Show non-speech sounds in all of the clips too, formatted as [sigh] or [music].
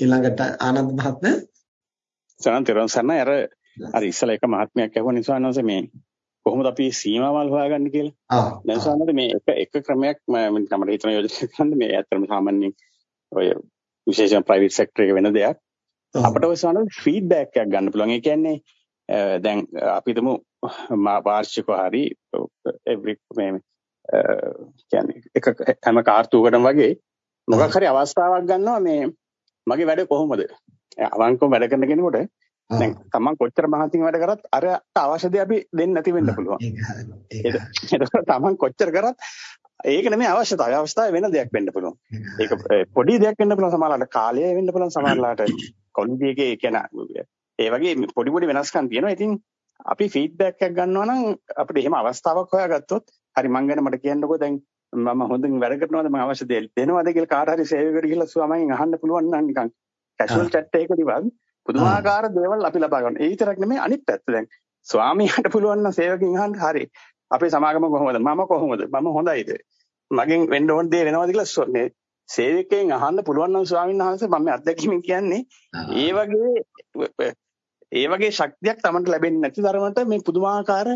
ඊළඟට ආනන්ද මහත්මයා සනන් තෙරුවන් සරණයි අර අර ඉස්සලා එක මහත්මයක් ඇහුවා නිසානස මේ කොහොමද අපි සීමාවල් හොයාගන්නේ කියලා. ආ. දැන් සාමාන්‍යයෙන් මේ එක එක ක්‍රමයක් මම තමයි හිතන යෝජනා කරන්නේ මේ ඇත්තටම සාමාන්‍යයෙන් ඔය විශේෂයෙන් ප්‍රයිවට් සෙක්ටර් එක වෙන දෙයක්. අපිට ඔය සාමාන්‍යයෙන් ෆීඩ්බැක් එකක් ගන්න පුළුවන්. ඒ කියන්නේ දැන් අපි හිතමු වාර්ෂිකව හරි එවරි මේ කියන්නේ එක හැම කාර්තුවකටම වගේ මොකක් හරි අවස්ථාවක් ගන්නවා මේ මගේ වැඩ කොහොමද? අවංකව වැඩ කරන කෙනෙකුට දැන් තමන් කොච්චර මහන්සියෙන් වැඩ කරත් අරට අවශ්‍ය දේ අපි දෙන්නේ නැති වෙන්න පුළුවන්. ඒක තමන් කොච්චර කරත් ඒක නෙමෙයි අවශ්‍යතාවය. අවශ්‍යතාවය වෙන දෙයක් වෙන්න පුළුවන්. ඒක පොඩි දෙයක් වෙන්න පුළුවන් සමහරවිට කාලය වෙන්න පුළුවන් සමහරවිට [coughs] කොලිටි එකේ කියන ඒ වගේ පොඩි පොඩි වෙනස්කම් තියෙනවා. ඉතින් අපි ෆීඩ්බැක් එකක් ගන්නවා නම් අපිට එහෙම අවස්ථාවක් හොයාගත්තොත් හරි මං ගැන මට කියන්නකෝ දැන් මම හොඳින් වැඩ කරනවද මම අවශ්‍ය දේ දෙනවද කියලා කාට හරි සේවයකට ගිහිල්ලා ස්වාමීන් අහන්න පුළුවන් නම් නිකන් කැෂුවල් chat එකකදී වත් පුදුමාකාර දේවල් අපි ලබා ගන්න. ඒ විතරක් නෙමෙයි අනිත් පැත්ත දැන් ස්වාමියාට පුළුවන් නම් සේවකෙන් අහන්න හරි අපේ සමාගම කොහොමද? මම කොහොමද? මම හොඳයිද? මගෙන් වෙන්න ඕන දේ වෙනවද කියලා මේ සේවකයෙන් අහන්න පුළුවන් නම් ස්වාමීන් වහන්සේ මම අත්දැකීමෙන් කියන්නේ ඒ වගේ ඒ වගේ ශක්තියක් Tamanට ලැබෙන්නේ නැති තරමට මේ පුදුමාකාර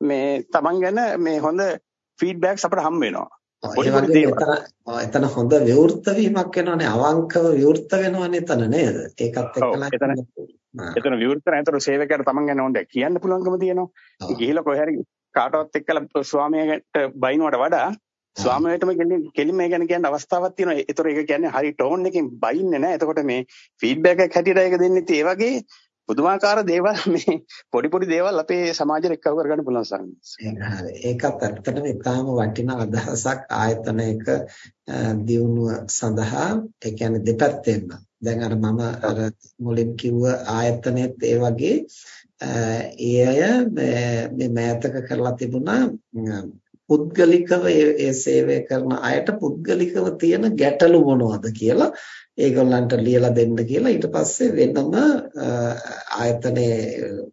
මේ Taman ගැන මේ හොඳ ෆීඩ්බැක්ස් අපිට හම් වෙනවා. පොඩි දේවල්. එතන හොඳ විවෘත වීමක් වෙනවනේ අවංකව විවෘත වෙනවනේ එතන නේද? ඒකත් එක්කලා එතන එතන විවෘත නැතර සේවකයාට තමන් ගැන හොඳ කියන්න පුළුවන්කම තියෙනවා. ගිහිලා කොහේ හරි කාටවත් එක්කලා ස්වාමියාට බයිනවට වඩා ස්වාමියාටම කෙලින්ම ඒ ගැන කියන්න අවස්ථාවක් තියෙනවා. ඒතර ඒක කියන්නේ හරි ටෝන් එකකින් බයින්නේ නැහැ. එතකොට මේ ෆීඩ්බැක් එකක් හැටියට ඒක දෙන්නේ ඒ වගේ පුදුමාකාර දේවල් මේ පොඩි පොඩි දේවල් අපේ සමාජෙට එක්කව කරගන්න පුළුවන් සරණස්. ඒකත් ඇත්තටම ඉතාම වටිනා අදහසක් ආයතනයක දියුණුව සඳහා ඒ කියන්නේ දෙපැත්තෙන්ම. දැන් අර මම අර මුලින් කිව්ව ආයතනෙත් ඒ වගේ ඒ අය මේ මෑතක කරලා තිබුණා පුද්ගලිකව ඒ සේවය කරන අයට පුද්ගලිකව තියෙන ගැටලු මොනවද කියලා ඒගොල්ලන්ට ලියලා දෙන්න කියලා ඊට පස්සේ වෙනම ආයතනයේ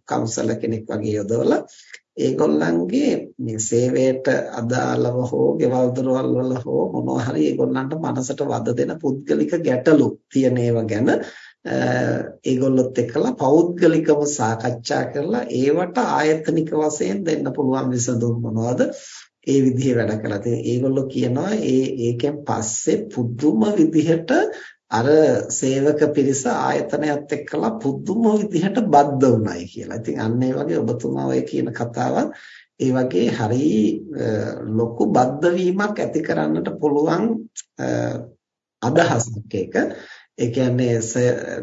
කවුන්සලර් කෙනෙක් වගේ යොදවලා ඒගොල්ලන්ගේ මේ සේවයට අදාළව හෝ ගෙවල් දොරවල් වල හෝ මොනවා හරි ඒගොල්ලන්ට මනසට වද දෙන පුද්ගලික ගැටලු තියෙන ඒවා ගැන ඒගොල්ලොත් එක්කලා පෞද්ගලිකව සාකච්ඡා කරලා ඒවට ආයතනික වශයෙන් දෙන්න පුළුවන් විසඳුම් මොනවද ඒ විදිහේ වැඩ කළා. ඉතින් ඒගොල්ලෝ කියනවා ඒ ඒකෙන් පස්සේ පුදුම විදිහට අර සේවක පිරිස ආයතනයත් එක්කලා පුදුම විදිහට බද්ධ වුණයි කියලා. ඉතින් අන්න ඒ වගේ ඔබතුමා ඔය කියන කතාවත් ඒ වගේ හරි ලොකු බද්ධ වීමක් ඇති කරන්නට පුළුවන් අදහසක් ඒක. ඒ කියන්නේ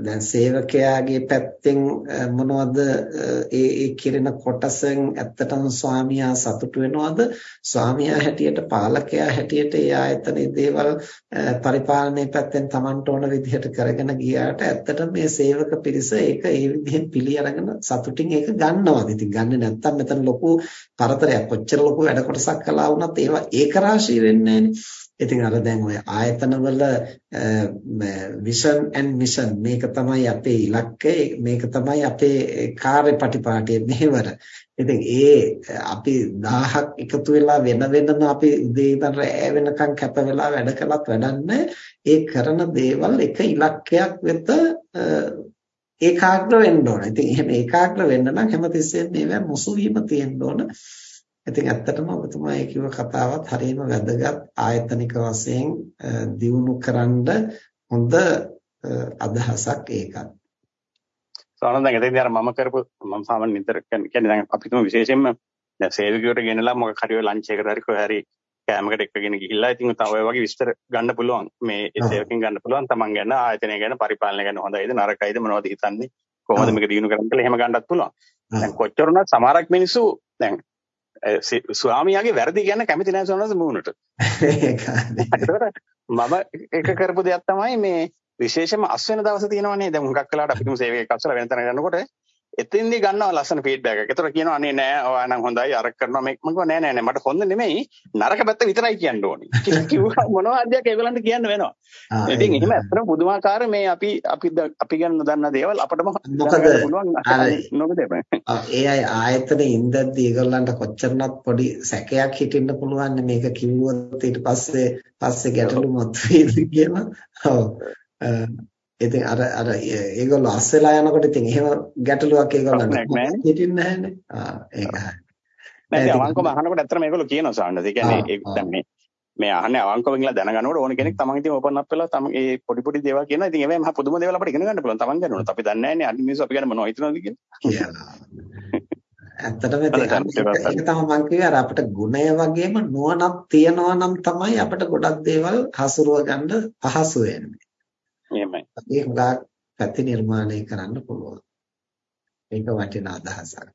දැන් සේවකයාගේ පැත්තෙන් මොනවද ඒ ඒ කිරෙන කොටසෙන් ඇත්තටම ස්වාමියා සතුටු වෙනවද? ස්වාමියා හැටියට පාලකයා හැටියට ඒ ආයතනයේ දේවල් පරිපාලනයේ පැත්තෙන් Tamanට ඕන විදිහට කරගෙන ගියාට ඇත්තටම මේ සේවක පිරිස ඒක ඒ විදිහෙන් පිළි අරගෙන සතුටින් ඒක ගන්නවද? ඉතින් ගන්නෙ නැත්තම් මෙතන ලොකු පරතරයක්. කොච්චර ලොකු වැඩ කොටසක් කළා වුණත් ඒවා ඒක රාශී වෙන්නේ නැහැනේ. ඉතින් අර දැන් ඔය ආයතනවල විෂන් ඇන්ඩ් මිෂන් මේක තමයි අපේ ඉලක්කය මේක තමයි අපේ කාර්යපටිපාටිය මෙහෙවර. ඉතින් ඒ අපි 1000ක් එකතු වෙලා වෙන වෙනම අපි උදේ ඉඳන් රැ වෙනකන් කැප වෙලා වැඩ කළත් වැඩන්නේ ඒ කරන දේවල් එක ඉලක්කයක් වෙත ඒකාග්‍ර වෙන්න ඕන. ඉතින් එහෙම ඒකාග්‍ර වෙන්න නම් හැමතිස්සෙම මේවා මුසු වීම තියෙන්න ඕන. ඉතින් ඇත්තටම ඔබතුමා ඒ කිව්ව කතාවත් හරියම වැදගත් ආයතනික වශයෙන් දියුණු කරන්න හොඳ අදහසක් ඒකත්. සාමාන්‍යයෙන් දැන් එතෙන්දී අර මම කරපු මම සාමාන්‍ය නිතර කියන්නේ දැන් අපි තුමු විශේෂයෙන්ම දැන් සේවකයෝට ගෙනලා මොකක් හරි ඔය ලන්ච් එකකට හරි කොහේ හරි කෑමකට එක්කගෙන ගිහිල්ලා ඉතින් තව ඔය වගේ විස්තර ගන්න පුළුවන්. මේ සේවකෙන් ගන්න පුළුවන්. තමන් ගැන ආයතනය ගැන පරිපාලනය ගැන හොඳයිද නරකයිද මොනවද හිතන්නේ කොහොමද මේක දිනු කරන්නේ කියලා එහෙම ගන්නත් පුළුවන්. දැන් කොච්චර උනත් සමහරක් මිනිස්සු දැන් ස්වාමියාගේ වැරදි කියන්න කැමති නැහැ සෝනස් මූණට. මම එක කරපු දෙයක් තමයි මේ විශේෂයෙන්ම අස් වෙන දවස් තියෙනවනේ දැන් හුඟක් වෙලාවට අපි තුමු සේවකයෙක් අස්සලා වෙන තැන යනකොට එතෙන්දී ගන්නවා ලස්සන ෆීඩ්බැක් එකක්. ඒතර කියනවා අනේ නෑ ඔයා නම් හොඳයි අරක් කරනවා මේක මම කිව්වා නෑ නෑ නෑ මට හොඳ නෙමෙයි නරක පැත්ත විතරයි කියන්න ඕනේ. [laughs] කියලා කිව්වා මොනවා අධ්‍යයක් ඒගොල්ලන්ට කියන්න වෙනවා. ඉතින් එහෙම ඇත්තටම පුදුමාකාර මේ අපි අපි අපි ගැන නොදන්න දේවල් අපිටම මොකද ඒ අය ආයතනේ ඉඳද්දි ඒගොල්ලන්ට කොච්චරනක් පොඩි සැකයක් හිටින්න පුළුවන් මේක කිව්වොත් ඊට පස්සේ පස්සේ ගැටලු මතුවේද කියලා. ඔව්. [laughs] ඉතින් අර අර ඒගොල්ලෝ අස් වෙලා යනකොට ඉතින් එහෙම ගැටලුවක් ඒගොල්ලන්ට හිටින්නේ නැහැනේ. ආ ඒක හරි. නෑ අවංකව අහනකොට ඇත්තට මේගොල්ලෝ කියනවා සාන්නද. ඒ කියන්නේ දැන් මේ මේ අහන්නේ අවංකව කියලා දැනගන්නකොට ඕන කෙනෙක් තමන් ඉතින් ඕපන් අප් වෙලා තම ඒ පොඩි පොඩි දේවල් කියනවා. ඉතින් ඒවෙන් මහා පුදුම දේවල් අපිට ඉගෙන ගන්න පුළුවන්. තමන් ගන්නවොත් අපි දන්නේ නැහැනේ අනිත් මිනිස්සු අපි ගැන මොනවද හිතනවද කියලා. ඇත්තටම ඒක තමයි මම කිව්වේ අර අපිට ගුණය වගේම නුවණක් තියනවා නම් තමයි අපිට ගොඩක් දේවල් හසුරුව ගන්න පහසු වෙන්නේ. එහෙමයි. ඒක හුඟක් පැති නිර්මාණය කරන්න පුළුවන්. ඒක වටිනා අදහසක්.